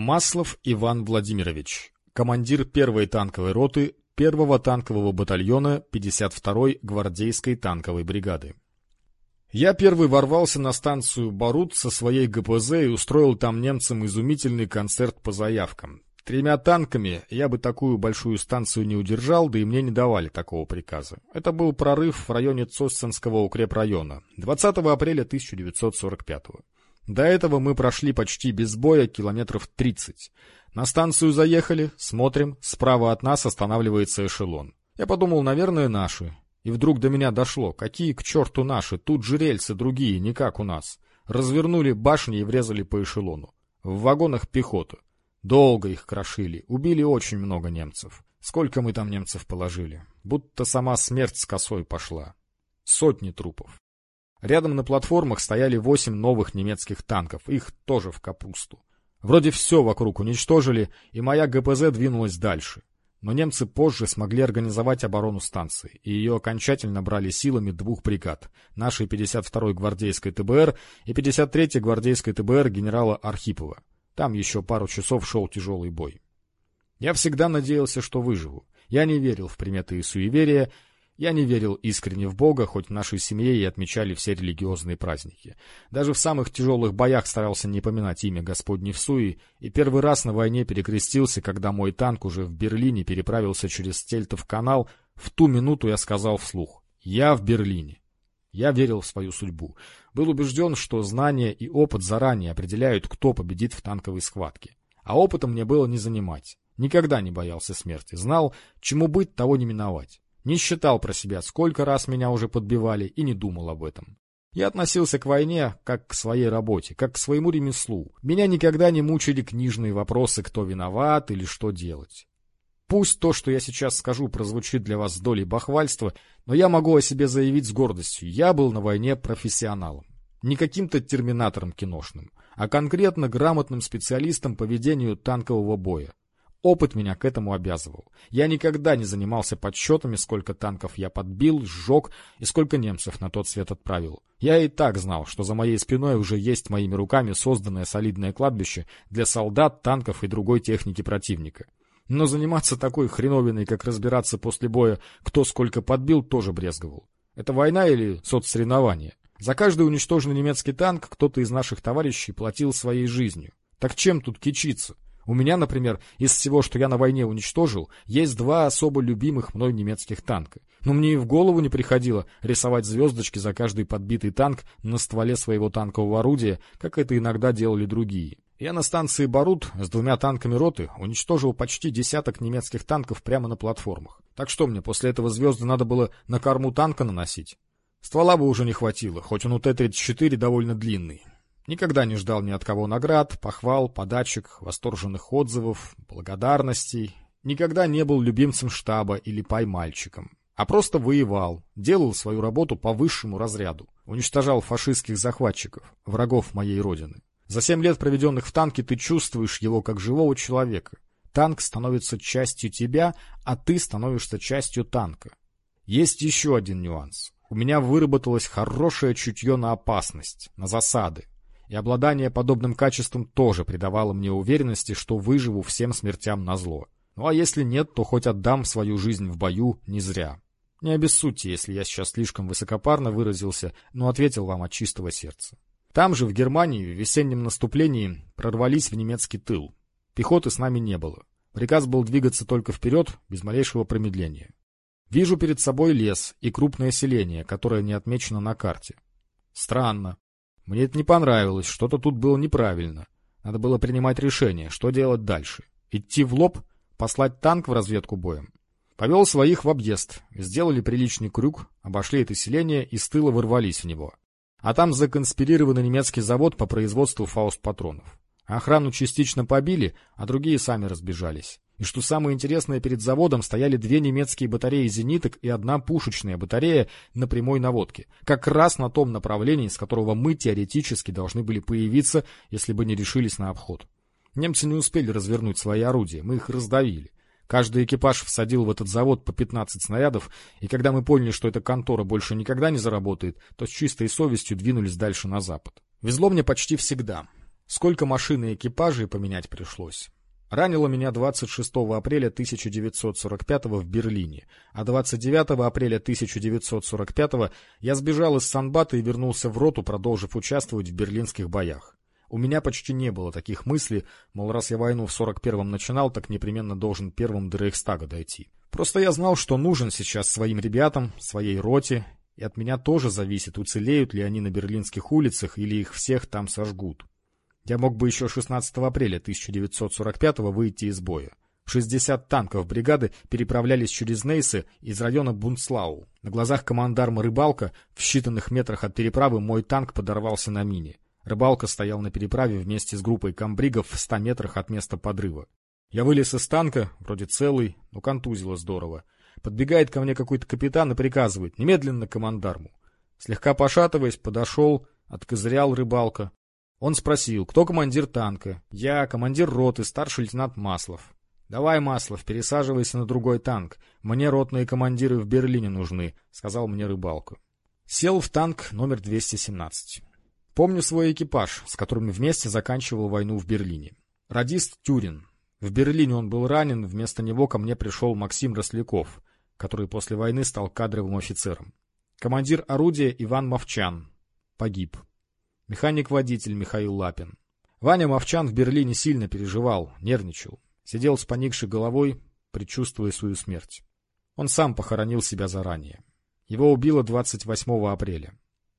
Маслов Иван Владимирович, командир первой танковой роты первого танкового батальона 52-й гвардейской танковой бригады. Я первый ворвался на станцию Барут со своей ГПЗ и устроил там немцам изумительный концерт по заявкам. Тремя танками я бы такую большую станцию не удержал, да и мне не давали такого приказа. Это был прорыв в районе Цостенского укрепрайона 20 апреля 1945 -го. До этого мы прошли почти без боя километров 30. На станцию заехали, смотрим, справа от нас останавливается эшелон. Я подумал, наверное, наши. И вдруг до меня дошло, какие к черту наши, тут же рельсы другие, не как у нас. Развернули башни и врезали по эшелону. В вагонах пехота. Долго их крошили, убили очень много немцев. Сколько мы там немцев положили? Будто сама смерть с косой пошла. Сотни трупов. Рядом на платформах стояли восемь новых немецких танков, их тоже в капусту. Вроде все вокруг уничтожили, и моя ГПЗ двинулась дальше. Но немцы позже смогли организовать оборону станции, и ее окончательно брали силами двух бригад, нашей 52-й гвардейской ТБР и 53-й гвардейской ТБР генерала Архипова. Там еще пару часов шел тяжелый бой. Я всегда надеялся, что выживу. Я не верил в приметы и суеверия, я не верил искренне в Бога, хоть в нашей семье и отмечали все религиозные праздники. Даже в самых тяжелых боях старался не поминать имя Господне в суе, и первый раз на войне перекрестился, когда мой танк уже в Берлине переправился через Стельтов канал. В ту минуту я сказал вслух «Я в Берлине». Я верил в свою судьбу. Был убежден, что знания и опыт заранее определяют, кто победит в танковой схватке. А опытом мне было не занимать. Никогда не боялся смерти. Знал, чему быть, того не миновать. Не считал про себя, сколько раз меня уже подбивали, и не думал об этом. Я относился к войне как к своей работе, как к своему ремеслу. Меня никогда не мучили книжные вопросы, кто виноват или что делать. Пусть то, что я сейчас скажу, прозвучит для вас с долей бахвальства, но я могу о себе заявить с гордостью. Я был на войне профессионалом. Не каким-то терминатором киношным, а конкретно грамотным специалистом по ведению танкового боя. Опыт меня к этому обязывал. Я никогда не занимался подсчетами, сколько танков я подбил, сжег и сколько немцев на тот свет отправил. Я и так знал, что за моей спиной уже есть моими руками созданное солидное кладбище для солдат, танков и другой техники противника. Но заниматься такой хреновиной, как разбираться после боя, кто сколько подбил, тоже брезговал. Это война или соцсоревнование? За каждый уничтоженный немецкий танк кто-то из наших товарищей платил своей жизнью. Так чем тут кичиться? У меня, например, из всего, что я на войне уничтожил, есть два особо любимых мной немецких танка. Но мне и в голову не приходило рисовать звездочки за каждый подбитый танк на стволе своего танкового орудия, как это иногда делали другие. Я на станции Барут с двумя танками роты уничтожил почти десяток немецких танков прямо на платформах. Так что мне после этого звезды надо было на корму танка наносить? Ствола бы уже не хватило, хоть он у Т-34 довольно длинный. Никогда не ждал ни от кого наград, похвал, подачек, восторженных отзывов, благодарностей. Никогда не был любимцем штаба или поймальчиком. А просто воевал, делал свою работу по высшему разряду. Уничтожал фашистских захватчиков, врагов моей родины. За семь лет, проведенных в танке, ты чувствуешь его как живого человека. Танк становится частью тебя, а ты становишься частью танка. Есть еще один нюанс. У меня выработалось хорошее чутье на опасность, на засады. И обладание подобным качеством тоже придавало мне уверенности, что выживу всем смертям на зло. Ну а если нет, то хоть отдам свою жизнь в бою не зря. Не обессудьте, если я сейчас слишком высокопарно выразился, но ответил вам от чистого сердца. Там же, в Германии, в весеннем наступлении прорвались в немецкий тыл. Пехоты с нами не было. Приказ был двигаться только вперед, без малейшего промедления. Вижу перед собой лес и крупное селение, которое не отмечено на карте. Странно. Мне это не понравилось, что-то тут было неправильно. Надо было принимать решение, что делать дальше. Идти в лоб, послать танк в разведку боем. Повел своих в объезд, сделали приличный крюк, обошли это селение и с тыла ворвались в него. А там законспирированный немецкий завод по производству фауст-патронов. Охрану частично побили, а другие сами разбежались. И что самое интересное, перед заводом стояли две немецкие батареи зениток и одна пушечная батарея на прямой наводке. Как раз на том направлении, с которого мы теоретически должны были появиться, если бы не решились на обход. Немцы не успели развернуть свои орудия, мы их раздавили. Каждый экипаж всадил в этот завод по 15 снарядов, и когда мы поняли, что эта контора больше никогда не заработает, то с чистой совестью двинулись дальше на запад. Везло мне почти всегда. Сколько машин и экипажей поменять пришлось. Ранило меня 26 апреля 1945 в Берлине, а 29 апреля 1945 я сбежал из Санбата и вернулся в роту, продолжив участвовать в берлинских боях. У меня почти не было таких мыслей, мол, раз я войну в 41-м начинал, так непременно должен первым до Рейхстага дойти. Просто я знал, что нужен сейчас своим ребятам, своей роте, и от меня тоже зависит, уцелеют ли они на берлинских улицах или их всех там сожгут. Я мог бы еще 16 апреля 1945 выйти из боя. 60 танков бригады переправлялись через Нейсы из района Бунцлау. На глазах командарма Рыбалка в считанных метрах от переправы мой танк подорвался на мине. Рыбалка стоял на переправе вместе с группой комбригов в 100 метрах от места подрыва. Я вылез из танка, вроде целый, но контузило здорово. Подбегает ко мне какой-то капитан и приказывает немедленно командарму. Слегка пошатываясь, подошел, откозырял рыбалка, он спросил, кто командир танка. Я, командир роты, старший лейтенант Маслов. «Давай, Маслов, пересаживайся на другой танк. Мне ротные командиры в Берлине нужны», — сказал мне рыбалку. Сел в танк номер 217. Помню свой экипаж, с которым вместе заканчивал войну в Берлине. Радист Тюрин. В Берлине он был ранен, вместо него ко мне пришел Максим Росляков, который после войны стал кадровым офицером. Командир орудия Иван Мовчан. Погиб. Механик-водитель Михаил Лапин. Ваня Мовчан в Берлине сильно переживал, нервничал. Сидел с поникшей головой, предчувствуя свою смерть. Он сам похоронил себя заранее. Его убило 28 апреля.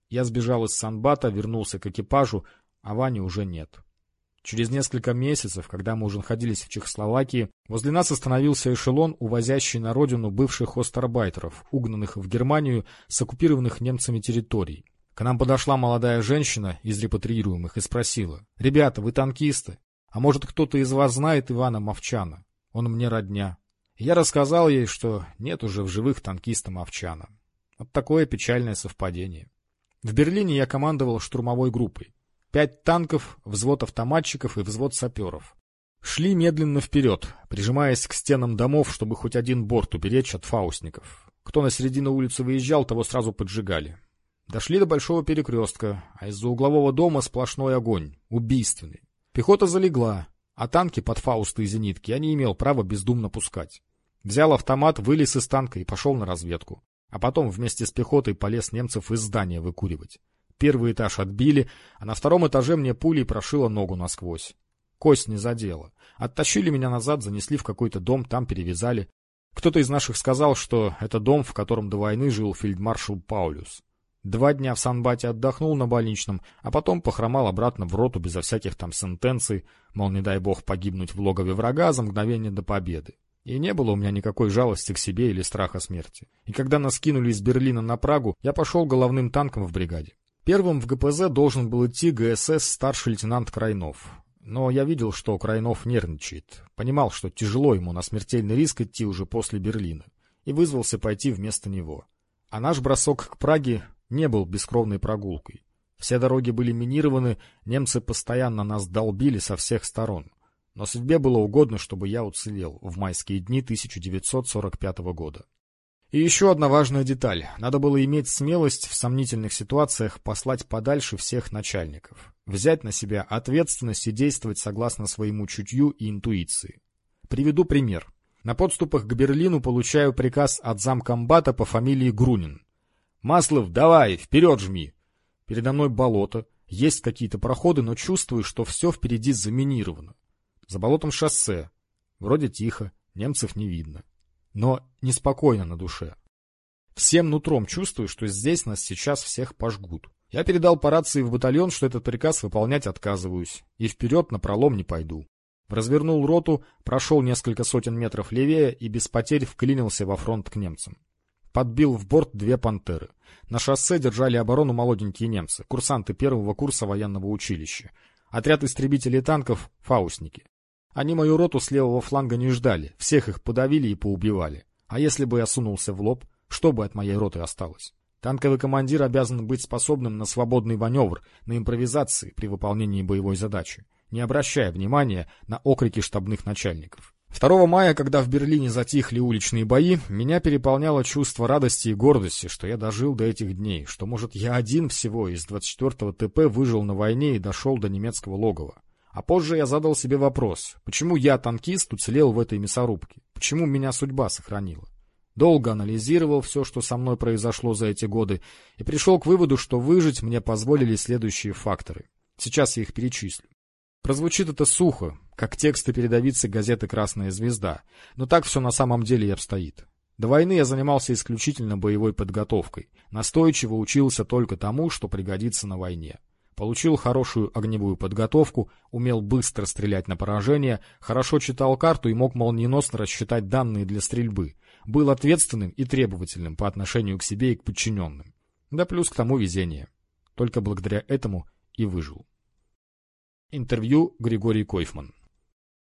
Я сбежал из Санбата, вернулся к экипажу, а Вани уже нет. Через несколько месяцев, когда мы уже находились в Чехословакии, возле нас остановился эшелон, увозящий на родину бывших остарбайтеров, угнанных в Германию с оккупированных немцами территорий. К нам подошла молодая женщина из репатриируемых и спросила. «Ребята, вы танкисты? А может, кто-то из вас знает Ивана Мовчана? Он мне родня». я рассказал ей, что нет уже в живых танкиста Мовчана. Вот такое печальное совпадение. В Берлине я командовал штурмовой группой. Пять танков, взвод автоматчиков и взвод саперов. Шли медленно вперед, прижимаясь к стенам домов, чтобы хоть один борт уберечь от фаустников. Кто на середину улицы выезжал, того сразу поджигали. Дошли до большого перекрестка, а из-за углового дома сплошной огонь, убийственный. Пехота залегла, а танки под фаусты и зенитки я не имел права бездумно пускать. Взял автомат, вылез из танка и пошел на разведку. А потом вместе с пехотой полез немцев из здания выкуривать. Первый этаж отбили, а на втором этаже мне пулей прошила ногу насквозь. Кость не задела. Оттащили меня назад, занесли в какой-то дом, там перевязали. Кто-то из наших сказал, что это дом, в котором до войны жил фельдмаршал Паулюс. Два дня в Санбате отдохнул на больничном, а потом похромал обратно в роту безо всяких там сентенций, мол, не дай бог погибнуть в логове врага за мгновение до победы. И не было у меня никакой жалости к себе или страха смерти. И когда нас кинули из Берлина на Прагу, я пошел головным танком в бригаде. Первым в ГПЗ должен был идти ГСС старший лейтенант Крайнов. Но я видел, что Крайнов нервничает. Понимал, что тяжело ему на смертельный риск идти уже после Берлина. И вызвался пойти вместо него. А наш бросок к Праге не был бескровной прогулкой. Все дороги были минированы, немцы постоянно нас долбили со всех сторон. Но судьбе было угодно, чтобы я уцелел в майские дни 1945 года. И еще одна важная деталь. Надо было иметь смелость в сомнительных ситуациях послать подальше всех начальников. Взять на себя ответственность и действовать согласно своему чутью и интуиции. Приведу пример. На подступах к Берлину получаю приказ от замкомбата по фамилии Грунин. Маслов, давай, вперед жми. Передо мной болото, есть какие-то проходы, но чувствую, что все впереди заминировано. За болотом шоссе. Вроде тихо, немцев не видно. Но неспокойно на душе. Всем нутром чувствую, что здесь нас сейчас всех пожгут. Я передал по рации в батальон, что этот приказ выполнять отказываюсь, и вперед на пролом не пойду. Развернул роту, прошел несколько сотен метров левее и без потерь вклинился во фронт к немцам. Подбил в борт две «Пантеры». На шоссе держали оборону молоденькие немцы, курсанты первого курса военного училища. Отряд истребителей танков — фаустники. Они мою роту с левого фланга не ждали, всех их подавили и поубивали. А если бы я сунулся в лоб, что бы от моей роты осталось? Танковый командир обязан быть способным на свободный маневр, на импровизации при выполнении боевой задачи, не обращая внимания на окрики штабных начальников. 2 мая, когда в Берлине затихли уличные бои, меня переполняло чувство радости и гордости, что я дожил до этих дней, что, может, я один всего из 24-го ТП выжил на войне и дошел до немецкого логова. А позже я задал себе вопрос, почему я, танкист, уцелел в этой мясорубке? Почему меня судьба сохранила? Долго анализировал все, что со мной произошло за эти годы, и пришел к выводу, что выжить мне позволили следующие факторы. Сейчас я их перечислю. Прозвучит это сухо, как тексты передовицы газеты «Красная звезда», но так все на самом деле и обстоит. До войны я занимался исключительно боевой подготовкой, настойчиво учился только тому, что пригодится на войне. Получил хорошую огневую подготовку, умел быстро стрелять на поражение, хорошо читал карту и мог молниеносно рассчитать данные для стрельбы. Был ответственным и требовательным по отношению к себе и к подчиненным. Да плюс к тому везение. Только благодаря этому и выжил. Интервью Григорий Койфман